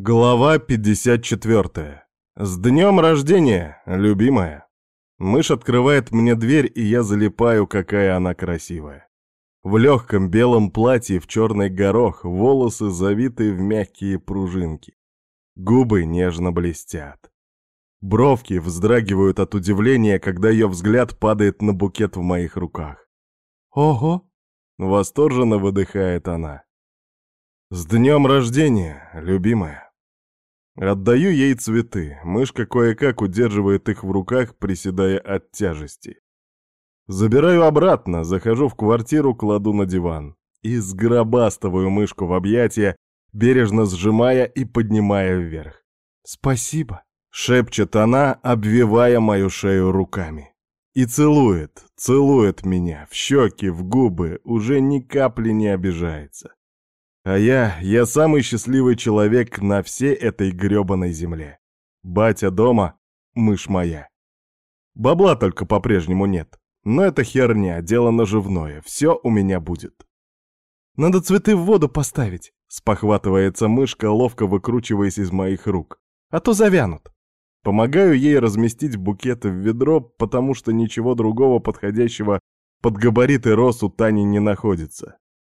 Глава 54. С днем рождения, любимая. Мышь открывает мне дверь, и я залипаю, какая она красивая. В легком белом платье в черный горох, волосы завиты в мягкие пружинки. Губы нежно блестят. Бровки вздрагивают от удивления, когда ее взгляд падает на букет в моих руках. «Ого!» — восторженно выдыхает она. «С днем рождения, любимая!» Отдаю ей цветы, мышка кое-как удерживает их в руках, приседая от тяжести. Забираю обратно, захожу в квартиру, кладу на диван. И сгробастываю мышку в объятия, бережно сжимая и поднимая вверх. «Спасибо!» — шепчет она, обвивая мою шею руками. И целует, целует меня в щеки, в губы, уже ни капли не обижается. А я, я самый счастливый человек на всей этой грёбаной земле. Батя дома, мышь моя. Бабла только по-прежнему нет. Но это херня, дело наживное, все у меня будет. Надо цветы в воду поставить, спохватывается мышка, ловко выкручиваясь из моих рук. А то завянут. Помогаю ей разместить букет в ведро, потому что ничего другого подходящего под габариты роз у Тани не находится.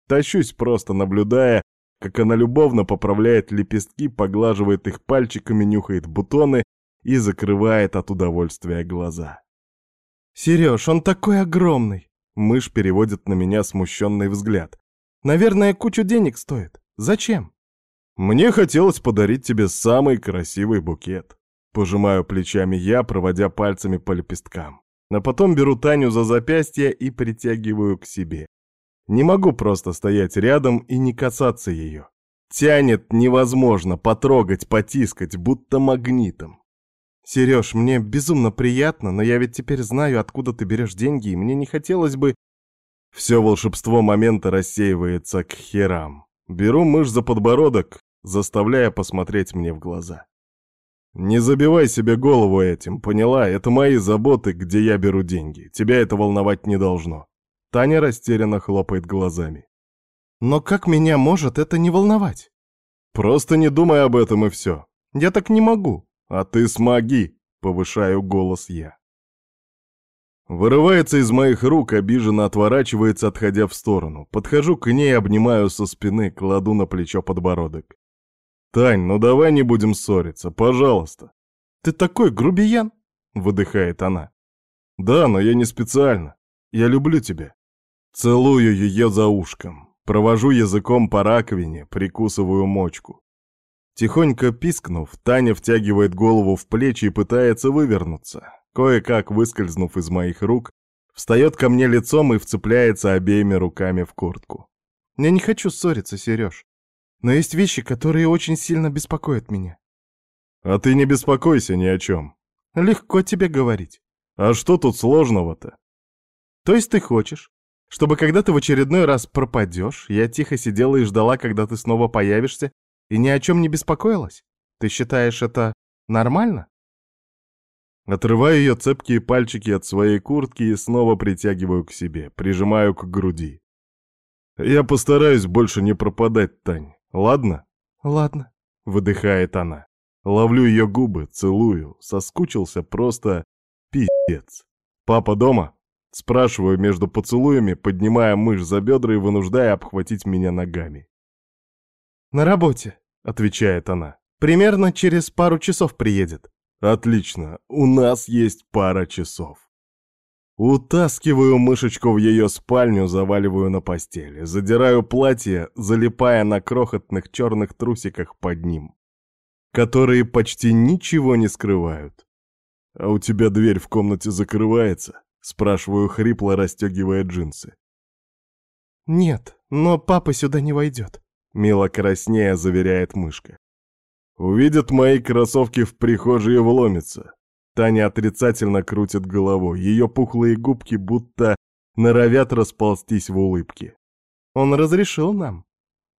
Тащусь просто, наблюдая, как она любовно поправляет лепестки, поглаживает их пальчиками, нюхает бутоны и закрывает от удовольствия глаза. «Сереж, он такой огромный!» Мышь переводит на меня смущенный взгляд. «Наверное, кучу денег стоит. Зачем?» «Мне хотелось подарить тебе самый красивый букет». Пожимаю плечами я, проводя пальцами по лепесткам. А потом беру Таню за запястье и притягиваю к себе. Не могу просто стоять рядом и не касаться ее. Тянет невозможно потрогать, потискать, будто магнитом. Сереж, мне безумно приятно, но я ведь теперь знаю, откуда ты берешь деньги, и мне не хотелось бы... Все волшебство момента рассеивается к херам. Беру мышь за подбородок, заставляя посмотреть мне в глаза. Не забивай себе голову этим, поняла? Это мои заботы, где я беру деньги. Тебя это волновать не должно. Таня растерянно хлопает глазами. «Но как меня может это не волновать?» «Просто не думай об этом и все. Я так не могу. А ты смоги!» — повышаю голос я. Вырывается из моих рук, обиженно отворачивается, отходя в сторону. Подхожу к ней, обнимаю со спины, кладу на плечо подбородок. «Тань, ну давай не будем ссориться, пожалуйста». «Ты такой грубиян!» — выдыхает она. «Да, но я не специально. Я люблю тебя. Целую ее за ушком, провожу языком по раковине, прикусываю мочку. Тихонько пискнув, Таня втягивает голову в плечи и пытается вывернуться. Кое-как выскользнув из моих рук, встает ко мне лицом и вцепляется обеими руками в куртку. Я не хочу ссориться, Сереж. Но есть вещи, которые очень сильно беспокоят меня. А ты не беспокойся ни о чем. Легко тебе говорить. А что тут сложного-то? То есть ты хочешь, чтобы когда ты в очередной раз пропадешь, я тихо сидела и ждала, когда ты снова появишься, и ни о чем не беспокоилась? Ты считаешь это нормально? Отрываю ее цепкие пальчики от своей куртки и снова притягиваю к себе, прижимаю к груди. Я постараюсь больше не пропадать, Тань, ладно? Ладно, выдыхает она. Ловлю ее губы, целую, соскучился просто пиздец. Папа дома? Спрашиваю между поцелуями, поднимая мышь за бедра и вынуждая обхватить меня ногами. «На работе», — отвечает она. «Примерно через пару часов приедет». «Отлично, у нас есть пара часов». Утаскиваю мышечку в ее спальню, заваливаю на постели, задираю платье, залипая на крохотных черных трусиках под ним, которые почти ничего не скрывают. «А у тебя дверь в комнате закрывается?» Спрашиваю хрипло, расстегивая джинсы. «Нет, но папа сюда не войдет», — мило краснея заверяет мышка. «Увидят мои кроссовки в прихожей и вломится». Таня отрицательно крутит головой, ее пухлые губки будто норовят расползтись в улыбке. «Он разрешил нам».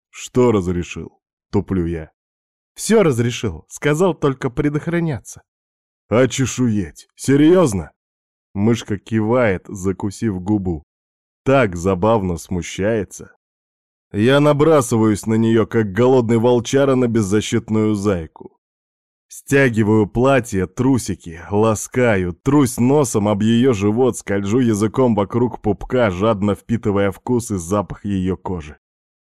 «Что разрешил?» — туплю я. «Все разрешил, сказал только предохраняться». «А чешуеть? Серьезно?» Мышка кивает, закусив губу. Так забавно смущается. Я набрасываюсь на нее, как голодный волчара на беззащитную зайку. Стягиваю платье, трусики, ласкаю, трусь носом об ее живот, скольжу языком вокруг пупка, жадно впитывая вкус и запах ее кожи.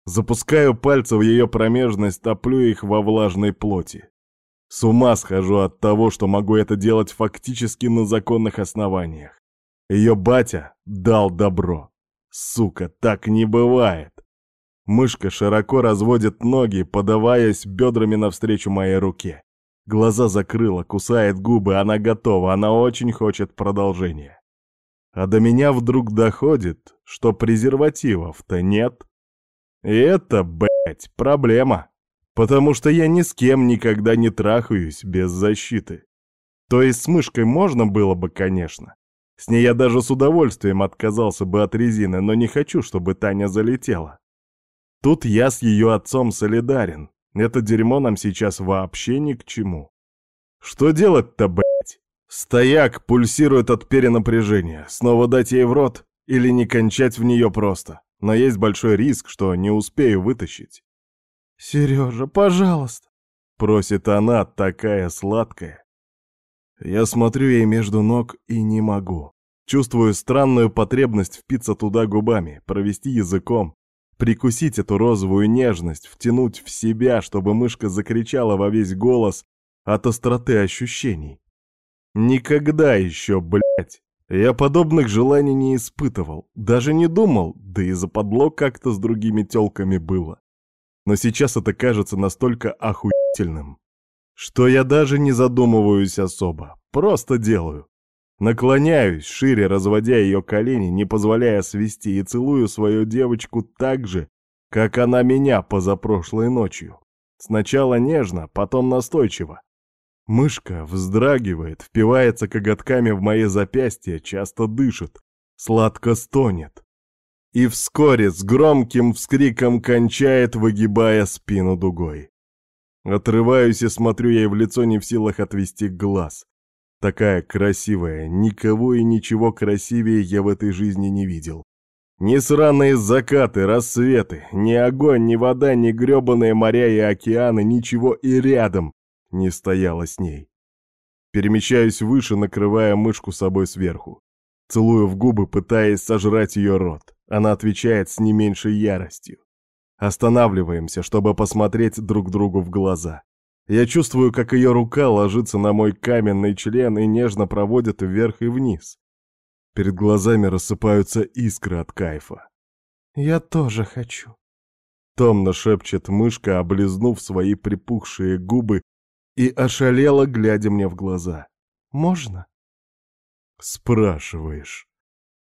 Запускаю пальцы в ее промежность, топлю их во влажной плоти. С ума схожу от того, что могу это делать фактически на законных основаниях. Ее батя дал добро. Сука, так не бывает. Мышка широко разводит ноги, подаваясь бедрами навстречу моей руке. Глаза закрыла, кусает губы, она готова, она очень хочет продолжения. А до меня вдруг доходит, что презервативов-то нет. И это, блять, проблема. Потому что я ни с кем никогда не трахаюсь без защиты. То есть с мышкой можно было бы, конечно. С ней я даже с удовольствием отказался бы от резины, но не хочу, чтобы Таня залетела. Тут я с ее отцом солидарен, это дерьмо нам сейчас вообще ни к чему. Что делать-то, блять? Стояк пульсирует от перенапряжения. Снова дать ей в рот или не кончать в нее просто. Но есть большой риск, что не успею вытащить. «Сережа, пожалуйста!» — просит она, такая сладкая. Я смотрю ей между ног и не могу. Чувствую странную потребность впиться туда губами, провести языком, Прикусить эту розовую нежность, втянуть в себя, чтобы мышка закричала во весь голос от остроты ощущений. Никогда еще, блядь, я подобных желаний не испытывал, даже не думал, да и западло как-то с другими тёлками было. Но сейчас это кажется настолько охуительным, что я даже не задумываюсь особо, просто делаю. Наклоняюсь, шире разводя ее колени, не позволяя свести, и целую свою девочку так же, как она меня позапрошлой ночью. Сначала нежно, потом настойчиво. Мышка вздрагивает, впивается коготками в мои запястья, часто дышит, сладко стонет. И вскоре с громким вскриком кончает, выгибая спину дугой. Отрываюсь и смотрю ей в лицо, не в силах отвести глаз. Такая красивая, никого и ничего красивее я в этой жизни не видел. Ни сраные закаты, рассветы, ни огонь, ни вода, ни грёбаные моря и океаны, ничего и рядом не стояло с ней. Перемещаюсь выше, накрывая мышку собой сверху. Целую в губы, пытаясь сожрать ее рот. Она отвечает с не меньшей яростью. Останавливаемся, чтобы посмотреть друг другу в глаза. Я чувствую, как ее рука ложится на мой каменный член и нежно проводит вверх и вниз. Перед глазами рассыпаются искры от кайфа. «Я тоже хочу», — томно шепчет мышка, облизнув свои припухшие губы и ошалела, глядя мне в глаза. «Можно?» «Спрашиваешь».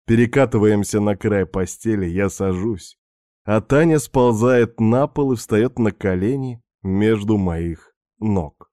Перекатываемся на край постели, я сажусь, а Таня сползает на пол и встает на колени между моих ног.